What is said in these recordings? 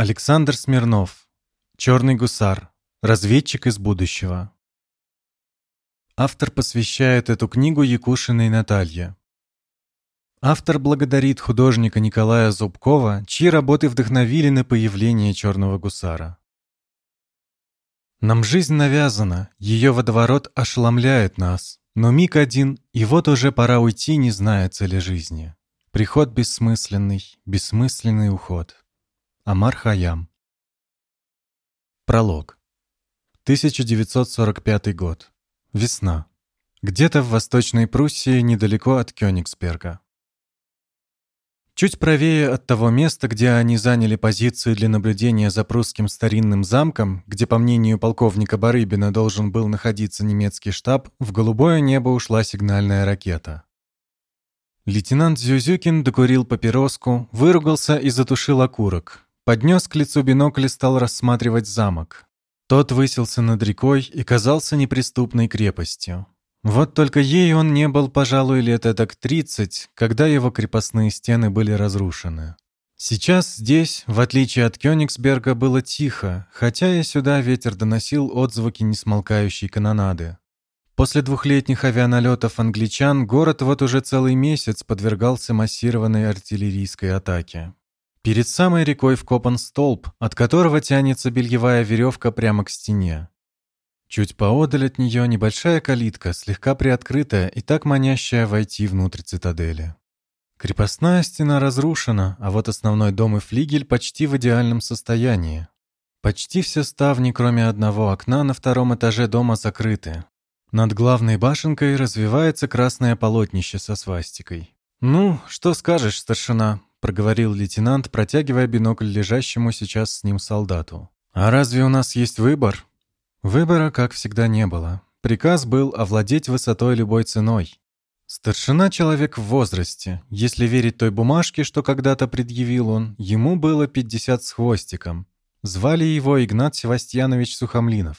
Александр Смирнов. Черный гусар. Разведчик из будущего. Автор посвящает эту книгу Якушиной Наталье. Автор благодарит художника Николая Зубкова, чьи работы вдохновили на появление черного гусара. Нам жизнь навязана, ее водоворот ошеломляет нас, но миг один, и вот уже пора уйти, не зная цели жизни. Приход бессмысленный, бессмысленный уход. Амар Хаям. Пролог. 1945 год. Весна. Где-то в Восточной Пруссии, недалеко от Кёнигсберга. Чуть правее от того места, где они заняли позицию для наблюдения за прусским старинным замком, где, по мнению полковника Барыбина, должен был находиться немецкий штаб, в голубое небо ушла сигнальная ракета. Лейтенант Зюзюкин докурил папироску, выругался и затушил окурок, Поднес к лицу бинокль и стал рассматривать замок. Тот высился над рекой и казался неприступной крепостью. Вот только ей он не был, пожалуй, лет так 30, когда его крепостные стены были разрушены. Сейчас здесь, в отличие от Кёнигсберга, было тихо, хотя и сюда ветер доносил отзвуки несмолкающей канонады. После двухлетних авианалетов англичан город вот уже целый месяц подвергался массированной артиллерийской атаке. Перед самой рекой вкопан столб, от которого тянется бельевая веревка прямо к стене. Чуть поодаль от нее небольшая калитка, слегка приоткрытая и так манящая войти внутрь цитадели. Крепостная стена разрушена, а вот основной дом и флигель почти в идеальном состоянии. Почти все ставни, кроме одного окна, на втором этаже дома закрыты. Над главной башенкой развивается красное полотнище со свастикой. «Ну, что скажешь, старшина?» — проговорил лейтенант, протягивая бинокль лежащему сейчас с ним солдату. «А разве у нас есть выбор?» Выбора, как всегда, не было. Приказ был овладеть высотой любой ценой. Старшина — человек в возрасте. Если верить той бумажке, что когда-то предъявил он, ему было 50 с хвостиком. Звали его Игнат Севастьянович Сухомлинов.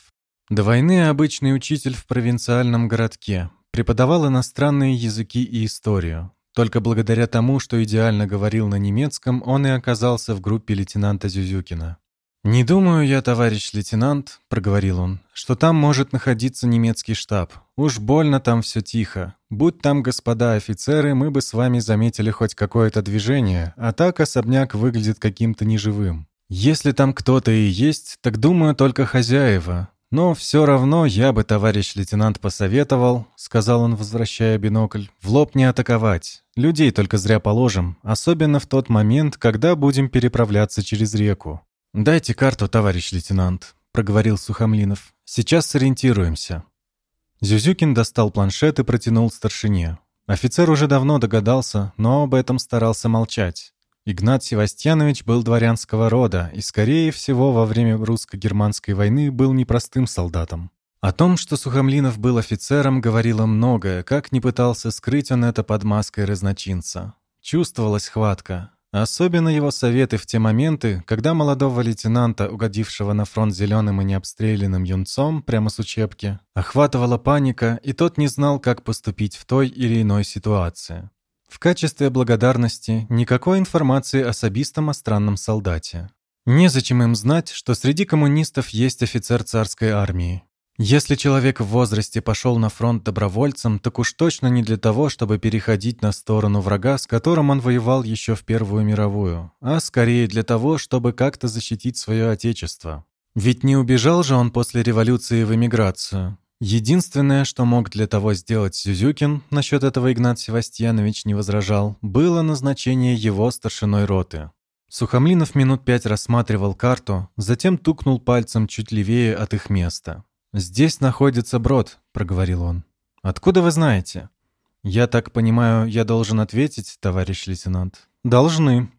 До войны обычный учитель в провинциальном городке. Преподавал иностранные языки и историю. Только благодаря тому, что идеально говорил на немецком, он и оказался в группе лейтенанта Зюзюкина. «Не думаю я, товарищ лейтенант», — проговорил он, «что там может находиться немецкий штаб. Уж больно там все тихо. Будь там господа офицеры, мы бы с вами заметили хоть какое-то движение, а так особняк выглядит каким-то неживым. Если там кто-то и есть, так думаю только хозяева. «Но все равно я бы, товарищ лейтенант, посоветовал, — сказал он, возвращая бинокль, — в лоб не атаковать. Людей только зря положим, особенно в тот момент, когда будем переправляться через реку. «Дайте карту, товарищ лейтенант», — проговорил Сухомлинов. «Сейчас сориентируемся». Зюзюкин достал планшет и протянул старшине. Офицер уже давно догадался, но об этом старался молчать. Игнат Севастьянович был дворянского рода и, скорее всего, во время русско-германской войны был непростым солдатом. О том, что Сухомлинов был офицером, говорило многое, как не пытался скрыть он это под маской разночинца. Чувствовалась хватка. Особенно его советы в те моменты, когда молодого лейтенанта, угодившего на фронт зеленым и необстрелянным юнцом прямо с учебки, охватывала паника, и тот не знал, как поступить в той или иной ситуации. В качестве благодарности никакой информации о странном солдате. Незачем им знать, что среди коммунистов есть офицер царской армии. Если человек в возрасте пошел на фронт добровольцем, так уж точно не для того, чтобы переходить на сторону врага, с которым он воевал еще в Первую мировую, а скорее для того, чтобы как-то защитить свое отечество. Ведь не убежал же он после революции в эмиграцию. Единственное, что мог для того сделать Сюзюкин, насчет этого Игнат Севастьянович не возражал, было назначение его старшиной роты. Сухомлинов минут пять рассматривал карту, затем тукнул пальцем чуть левее от их места. «Здесь находится брод», — проговорил он. «Откуда вы знаете?» «Я так понимаю, я должен ответить, товарищ лейтенант?» «Должны».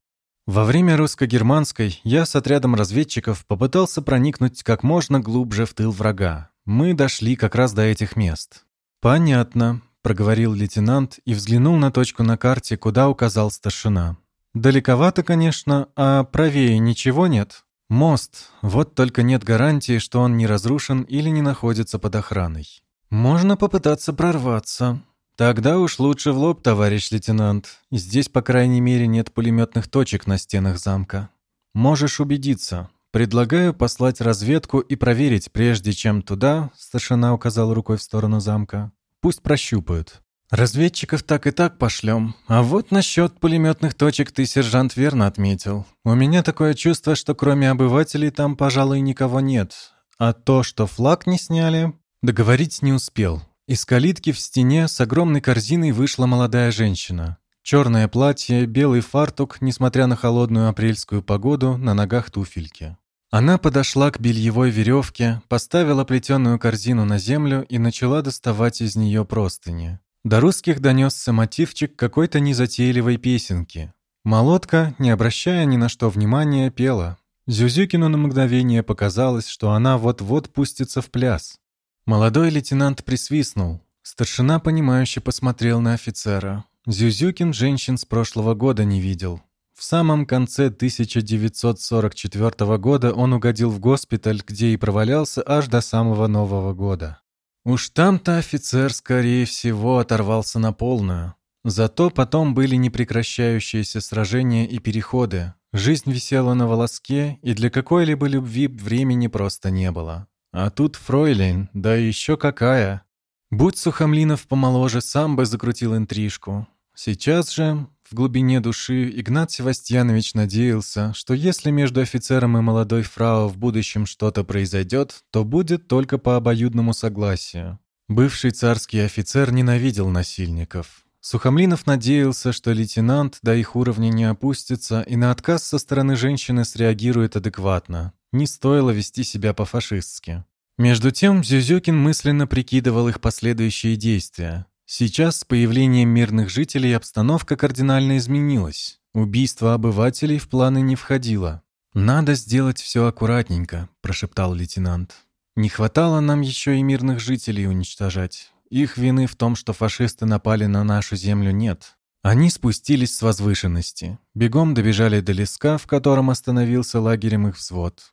Во время русско-германской я с отрядом разведчиков попытался проникнуть как можно глубже в тыл врага, мы дошли как раз до этих мест. Понятно, проговорил лейтенант и взглянул на точку на карте, куда указал старшина. Далековато, конечно, а правее ничего нет. Мост. Вот только нет гарантии, что он не разрушен или не находится под охраной. Можно попытаться прорваться. Тогда уж лучше в лоб, товарищ лейтенант. Здесь, по крайней мере, нет пулеметных точек на стенах замка. Можешь убедиться. Предлагаю послать разведку и проверить, прежде чем туда, старшина указал рукой в сторону замка. Пусть прощупают. Разведчиков так и так пошлем. А вот насчет пулеметных точек ты, сержант, верно отметил. У меня такое чувство, что кроме обывателей там, пожалуй, никого нет. А то, что флаг не сняли, договорить не успел. Из калитки в стене с огромной корзиной вышла молодая женщина. Черное платье, белый фартук, несмотря на холодную апрельскую погоду, на ногах туфельки. Она подошла к бельевой веревке, поставила плетеную корзину на землю и начала доставать из нее простыни. До русских донесся мотивчик какой-то незатейливой песенки. Молотка, не обращая ни на что внимания, пела. Зюзюкину на мгновение показалось, что она вот-вот пустится в пляс. Молодой лейтенант присвистнул. Старшина, понимающе посмотрел на офицера. Зюзюкин женщин с прошлого года не видел. В самом конце 1944 года он угодил в госпиталь, где и провалялся аж до самого Нового года. Уж там-то офицер, скорее всего, оторвался на полную. Зато потом были непрекращающиеся сражения и переходы. Жизнь висела на волоске, и для какой-либо любви времени просто не было. А тут фройлейн, да еще какая. Будь Сухомлинов помоложе, сам бы закрутил интрижку. Сейчас же в глубине души Игнат Севастьянович надеялся, что если между офицером и молодой фрау в будущем что-то произойдет, то будет только по обоюдному согласию. Бывший царский офицер ненавидел насильников. Сухомлинов надеялся, что лейтенант до их уровня не опустится и на отказ со стороны женщины среагирует адекватно. Не стоило вести себя по-фашистски. Между тем Зюзюкин мысленно прикидывал их последующие действия. Сейчас с появлением мирных жителей обстановка кардинально изменилась. Убийство обывателей в планы не входило. «Надо сделать все аккуратненько», – прошептал лейтенант. «Не хватало нам еще и мирных жителей уничтожать. Их вины в том, что фашисты напали на нашу землю, нет. Они спустились с возвышенности, бегом добежали до леска, в котором остановился лагерем их взвод.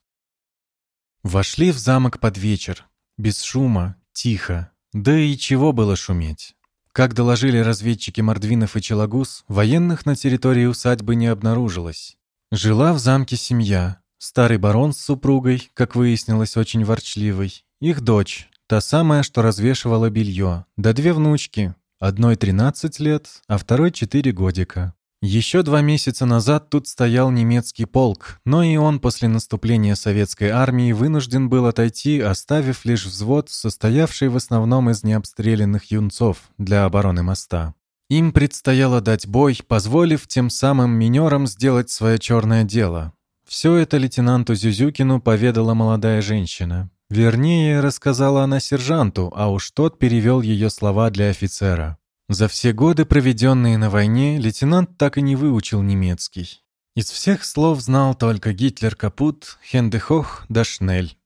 Вошли в замок под вечер, без шума, тихо, да и чего было шуметь. Как доложили разведчики Мордвинов и Челогус, военных на территории усадьбы не обнаружилось. Жила в замке семья. Старый барон с супругой, как выяснилось, очень ворчливый. Их дочь, та самая, что развешивала белье. Да две внучки. Одной 13 лет, а второй 4 годика. Еще два месяца назад тут стоял немецкий полк, но и он после наступления советской армии вынужден был отойти, оставив лишь взвод, состоявший в основном из необстрелянных юнцов для обороны моста. Им предстояло дать бой, позволив тем самым минерам сделать свое черное дело. Все это лейтенанту Зюзюкину поведала молодая женщина. Вернее, рассказала она сержанту, а уж тот перевел ее слова для офицера. За все годы, проведенные на войне, лейтенант так и не выучил немецкий. Из всех слов знал только Гитлер капут, Хендехох да Шнель.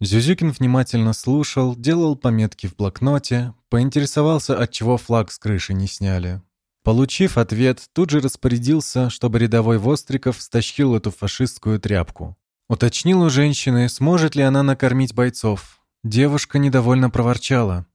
Зюзюкин внимательно слушал, делал пометки в блокноте, поинтересовался, отчего флаг с крыши не сняли. Получив ответ, тут же распорядился, чтобы рядовой Востриков стащил эту фашистскую тряпку. Уточнил у женщины, сможет ли она накормить бойцов. Девушка недовольно проворчала.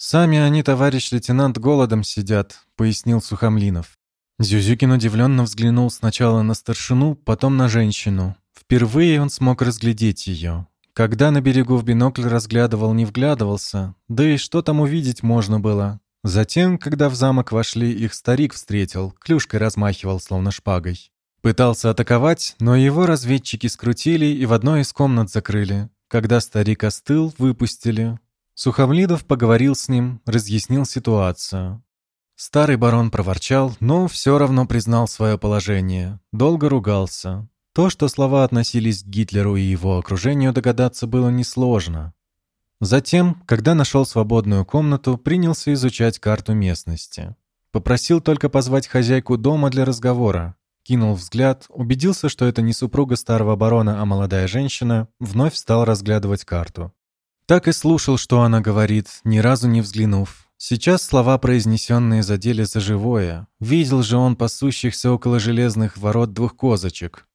«Сами они, товарищ лейтенант, голодом сидят», — пояснил Сухомлинов. Зюзюкин удивленно взглянул сначала на старшину, потом на женщину. Впервые он смог разглядеть ее. Когда на берегу в бинокль разглядывал, не вглядывался, да и что там увидеть можно было. Затем, когда в замок вошли, их старик встретил, клюшкой размахивал, словно шпагой. Пытался атаковать, но его разведчики скрутили и в одной из комнат закрыли. Когда старик остыл, выпустили. Сухомлидов поговорил с ним, разъяснил ситуацию. Старый барон проворчал, но все равно признал свое положение. Долго ругался. То, что слова относились к Гитлеру и его окружению, догадаться было несложно. Затем, когда нашел свободную комнату, принялся изучать карту местности. Попросил только позвать хозяйку дома для разговора. Кинул взгляд, убедился, что это не супруга старого барона, а молодая женщина, вновь стал разглядывать карту. Так и слушал, что она говорит, ни разу не взглянув. Сейчас слова, произнесенные, задели за живое. Видел же он пасущихся около железных ворот двух козочек.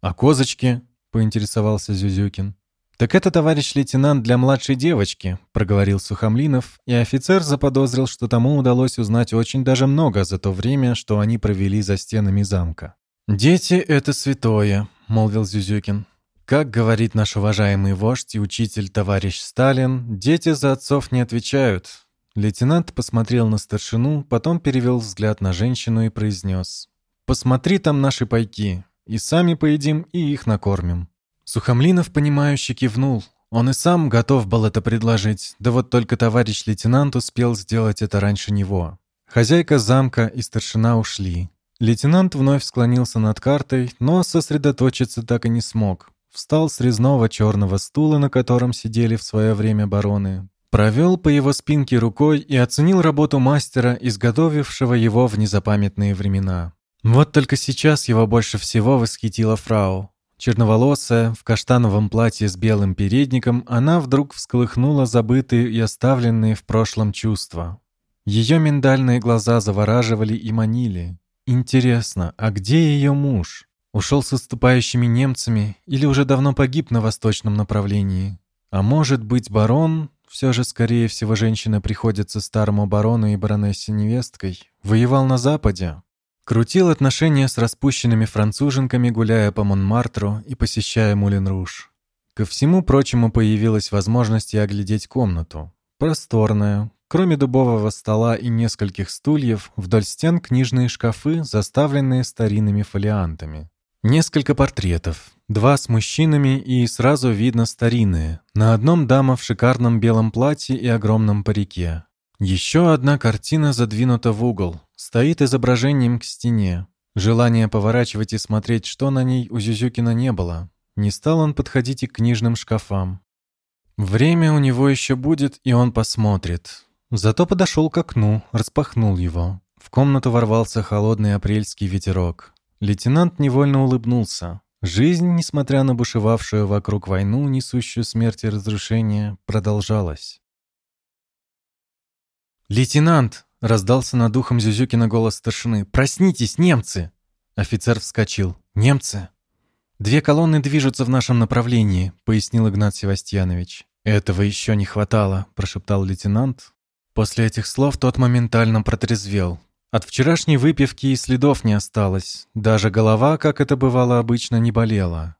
«А козочки?» — поинтересовался Зюзюкин. «Так это, товарищ лейтенант, для младшей девочки», — проговорил Сухомлинов, и офицер заподозрил, что тому удалось узнать очень даже много за то время, что они провели за стенами замка. «Дети — это святое. молвил Зюзюкин. «Как говорит наш уважаемый вождь и учитель товарищ Сталин, дети за отцов не отвечают». Лейтенант посмотрел на старшину, потом перевел взгляд на женщину и произнес. «Посмотри там наши пайки. И сами поедим, и их накормим». Сухомлинов, понимающе кивнул. Он и сам готов был это предложить, да вот только товарищ лейтенант успел сделать это раньше него. Хозяйка замка и старшина ушли. Лейтенант вновь склонился над картой, но сосредоточиться так и не смог. Встал с резного черного стула, на котором сидели в свое время бароны, провел по его спинке рукой и оценил работу мастера, изготовившего его в незапамятные времена. Вот только сейчас его больше всего восхитила фрау. Черноволосая, в каштановом платье с белым передником, она вдруг всколыхнула забытые и оставленные в прошлом чувства. Ее миндальные глаза завораживали и манили. Интересно, а где ее муж? Ушел с отступающими немцами или уже давно погиб на восточном направлении? А может быть, барон, все же, скорее всего, женщина приходится старому барону и баронессе невесткой, воевал на Западе? Крутил отношения с распущенными француженками, гуляя по Монмартру и посещая Мулен-Руж. Ко всему прочему появилась возможность и оглядеть комнату. Просторная, кроме дубового стола и нескольких стульев, вдоль стен книжные шкафы, заставленные старинными фолиантами. Несколько портретов, два с мужчинами и сразу видно старинные. На одном дама в шикарном белом платье и огромном парике. Еще одна картина задвинута в угол, Стоит изображением к стене. Желания поворачивать и смотреть, что на ней у Зюзюкина не было. Не стал он подходить и к книжным шкафам. Время у него еще будет, и он посмотрит. Зато подошел к окну, распахнул его. В комнату ворвался холодный апрельский ветерок. Лейтенант невольно улыбнулся. Жизнь, несмотря на бушевавшую вокруг войну, несущую смерть и разрушение, продолжалась. «Лейтенант!» — раздался над ухом Зюзюкина голос старшины. «Проснитесь, немцы!» Офицер вскочил. «Немцы?» «Две колонны движутся в нашем направлении», — пояснил Игнат Севастьянович. «Этого еще не хватало», — прошептал лейтенант. После этих слов тот моментально протрезвел. От вчерашней выпивки и следов не осталось. Даже голова, как это бывало обычно, не болела.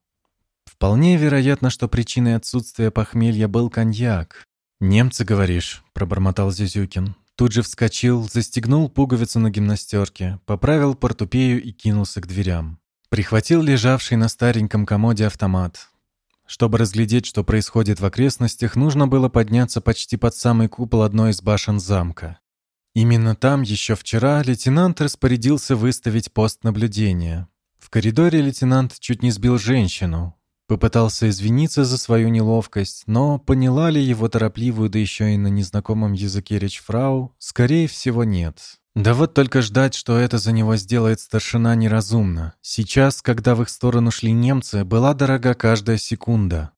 Вполне вероятно, что причиной отсутствия похмелья был коньяк. «Немцы, говоришь?» — пробормотал Зюзюкин. Тут же вскочил, застегнул пуговицу на гимнастерке, поправил портупею и кинулся к дверям. Прихватил лежавший на стареньком комоде автомат. Чтобы разглядеть, что происходит в окрестностях, нужно было подняться почти под самый купол одной из башен замка. Именно там еще вчера лейтенант распорядился выставить пост наблюдения. В коридоре лейтенант чуть не сбил женщину, Попытался извиниться за свою неловкость, но поняла ли его торопливую, да еще и на незнакомом языке речь фрау, скорее всего, нет. Да вот только ждать, что это за него сделает старшина, неразумно. Сейчас, когда в их сторону шли немцы, была дорога каждая секунда.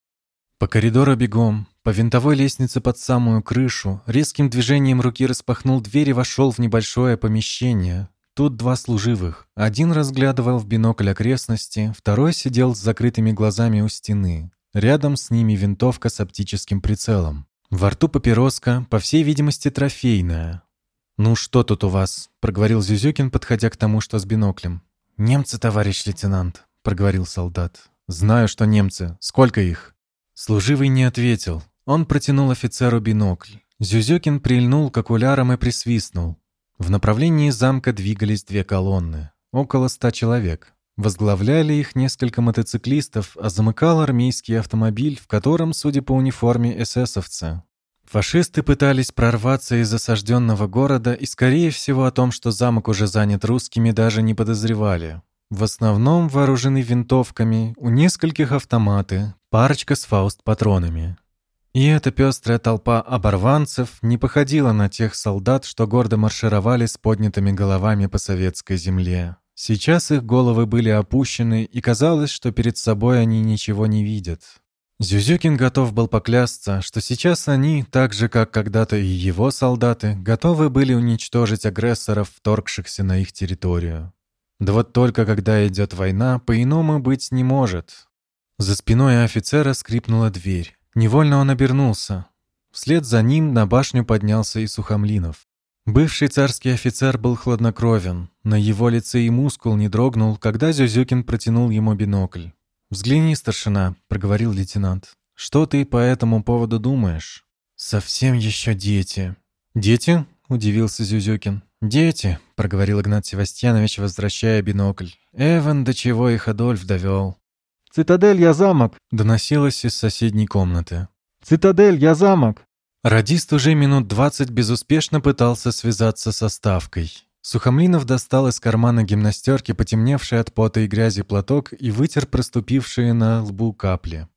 По коридору бегом, по винтовой лестнице под самую крышу, резким движением руки распахнул дверь и вошел в небольшое помещение, Тут два служивых. Один разглядывал в бинокль окрестности, второй сидел с закрытыми глазами у стены. Рядом с ними винтовка с оптическим прицелом. Во рту папироска, по всей видимости, трофейная. «Ну что тут у вас?» — проговорил Зюзюкин, подходя к тому, что с биноклем. «Немцы, товарищ лейтенант», — проговорил солдат. «Знаю, что немцы. Сколько их?» Служивый не ответил. Он протянул офицеру бинокль. Зюзюкин прильнул к окулярам и присвистнул. В направлении замка двигались две колонны, около ста человек. Возглавляли их несколько мотоциклистов, а замыкал армейский автомобиль, в котором, судя по униформе, эсэсовцы. Фашисты пытались прорваться из осажденного города и, скорее всего, о том, что замок уже занят русскими, даже не подозревали. В основном вооружены винтовками, у нескольких автоматы, парочка с фауст-патронами. И эта пестрая толпа оборванцев не походила на тех солдат, что гордо маршировали с поднятыми головами по советской земле. Сейчас их головы были опущены, и казалось, что перед собой они ничего не видят. Зюзюкин готов был поклясться, что сейчас они, так же как когда-то и его солдаты, готовы были уничтожить агрессоров, вторгшихся на их территорию. Да вот только когда идет война, по-иному быть не может. За спиной офицера скрипнула дверь. Невольно он обернулся. Вслед за ним на башню поднялся и Сухомлинов. Бывший царский офицер был хладнокровен. На его лице и мускул не дрогнул, когда Зюзюкин протянул ему бинокль. «Взгляни, старшина», — проговорил лейтенант. «Что ты по этому поводу думаешь?» «Совсем еще дети». «Дети?» — удивился Зюзюкин. «Дети», — проговорил Игнат Севастьянович, возвращая бинокль. «Эван, до чего их Адольф довел». «Цитадель, я замок!» — доносилось из соседней комнаты. «Цитадель, я замок!» Радист уже минут двадцать безуспешно пытался связаться со Ставкой. Сухомлинов достал из кармана гимнастерки потемневший от пота и грязи платок и вытер проступившие на лбу капли.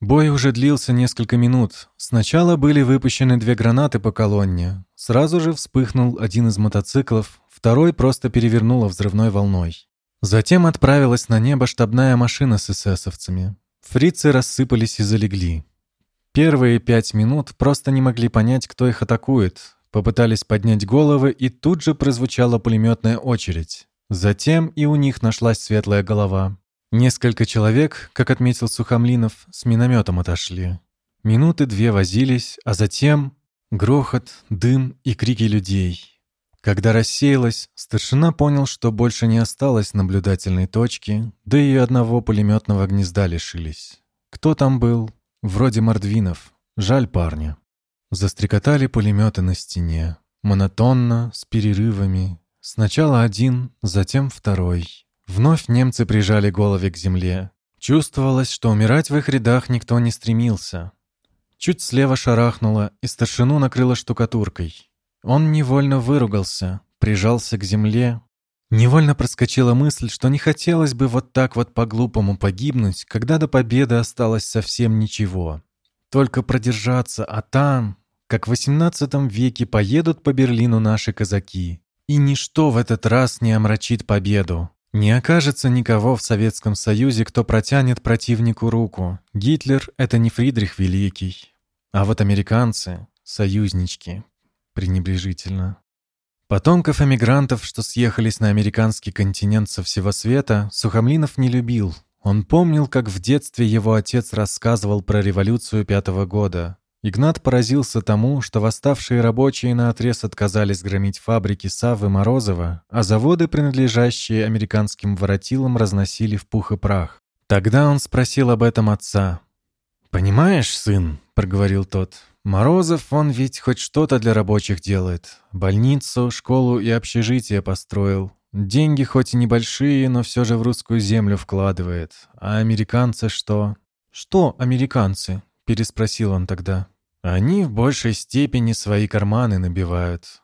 Бой уже длился несколько минут. Сначала были выпущены две гранаты по колонне. Сразу же вспыхнул один из мотоциклов, второй просто перевернуло взрывной волной. Затем отправилась на небо штабная машина с эсэсовцами. Фрицы рассыпались и залегли. Первые пять минут просто не могли понять, кто их атакует. Попытались поднять головы, и тут же прозвучала пулеметная очередь. Затем и у них нашлась светлая голова. Несколько человек, как отметил Сухомлинов, с минометом отошли. Минуты две возились, а затем грохот, дым и крики людей. Когда рассеялось, старшина понял, что больше не осталось наблюдательной точки, да и одного пулеметного гнезда лишились. Кто там был? Вроде Мордвинов. Жаль парня. Застрекотали пулеметы на стене. Монотонно, с перерывами. Сначала один, затем второй. Вновь немцы прижали головы к земле. Чувствовалось, что умирать в их рядах никто не стремился. Чуть слева шарахнуло, и старшину накрыло штукатуркой. Он невольно выругался, прижался к земле. Невольно проскочила мысль, что не хотелось бы вот так вот по-глупому погибнуть, когда до победы осталось совсем ничего. Только продержаться, а там, как в XVIII веке, поедут по Берлину наши казаки. И ничто в этот раз не омрачит победу. Не окажется никого в Советском Союзе, кто протянет противнику руку. Гитлер — это не Фридрих Великий. А вот американцы — союзнички, пренебрежительно. Потомков эмигрантов, что съехались на американский континент со всего света, Сухомлинов не любил. Он помнил, как в детстве его отец рассказывал про революцию пятого года. Игнат поразился тому, что восставшие рабочие наотрез отказались громить фабрики Саввы Морозова, а заводы, принадлежащие американским воротилам, разносили в пух и прах. Тогда он спросил об этом отца. «Понимаешь, сын», — проговорил тот, Морозов, он ведь хоть что-то для рабочих делает. Больницу, школу и общежитие построил. Деньги хоть и небольшие, но все же в русскую землю вкладывает. А американцы что? «Что американцы?» — переспросил он тогда. «Они в большей степени свои карманы набивают».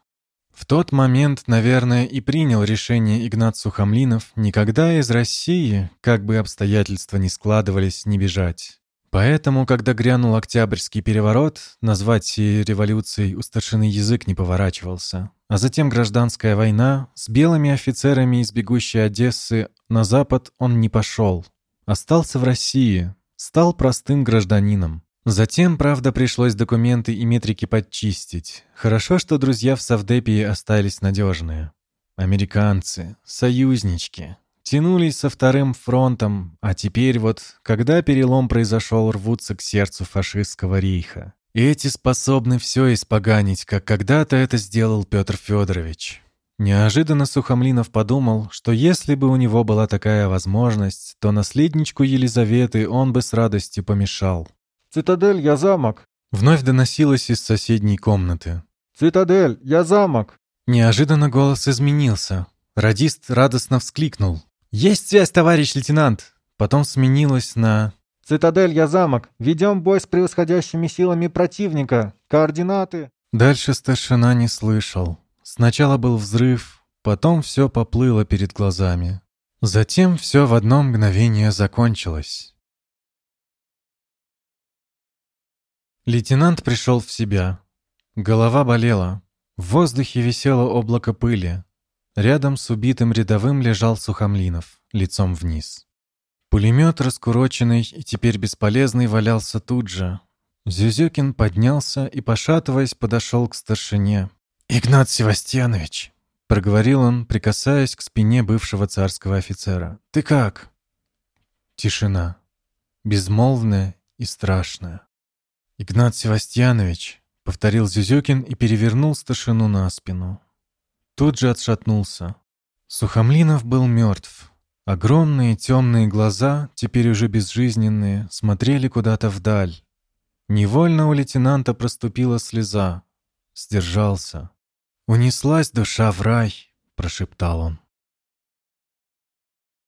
В тот момент, наверное, и принял решение Игнат Сухомлинов никогда из России, как бы обстоятельства ни складывались, не бежать. Поэтому, когда грянул Октябрьский переворот, назвать революцией у старшины язык не поворачивался. А затем гражданская война, с белыми офицерами из бегущей Одессы на запад он не пошел. Остался в России, стал простым гражданином. Затем, правда, пришлось документы и метрики подчистить. Хорошо, что друзья в Савдепии остались надежные. Американцы, союзнички, Тянулись со вторым фронтом, а теперь вот, когда перелом произошел, рвутся к сердцу фашистского рейха. эти способны все испоганить, как когда-то это сделал Петр Федорович. Неожиданно Сухомлинов подумал, что если бы у него была такая возможность, то наследничку Елизаветы он бы с радостью помешал. «Цитадель, я замок!» Вновь доносилось из соседней комнаты. «Цитадель, я замок!» Неожиданно голос изменился. Радист радостно вскликнул. «Есть связь, товарищ лейтенант!» Потом сменилась на... «Цитадель, я замок. Ведем бой с превосходящими силами противника. Координаты...» Дальше старшина не слышал. Сначала был взрыв, потом все поплыло перед глазами. Затем все в одно мгновение закончилось. Лейтенант пришел в себя. Голова болела. В воздухе висело облако пыли. Рядом с убитым рядовым лежал Сухомлинов, лицом вниз. Пулемет, раскуроченный и теперь бесполезный, валялся тут же. Зюзюкин поднялся и, пошатываясь, подошел к старшине. «Игнат Севастьянович!» — проговорил он, прикасаясь к спине бывшего царского офицера. «Ты как?» Тишина. Безмолвная и страшная. «Игнат Севастьянович!» — повторил Зюзюкин и перевернул старшину на спину. Тут же отшатнулся. Сухомлинов был мертв. Огромные темные глаза, теперь уже безжизненные, смотрели куда-то вдаль. Невольно у лейтенанта проступила слеза. Сдержался. «Унеслась душа в рай», — прошептал он.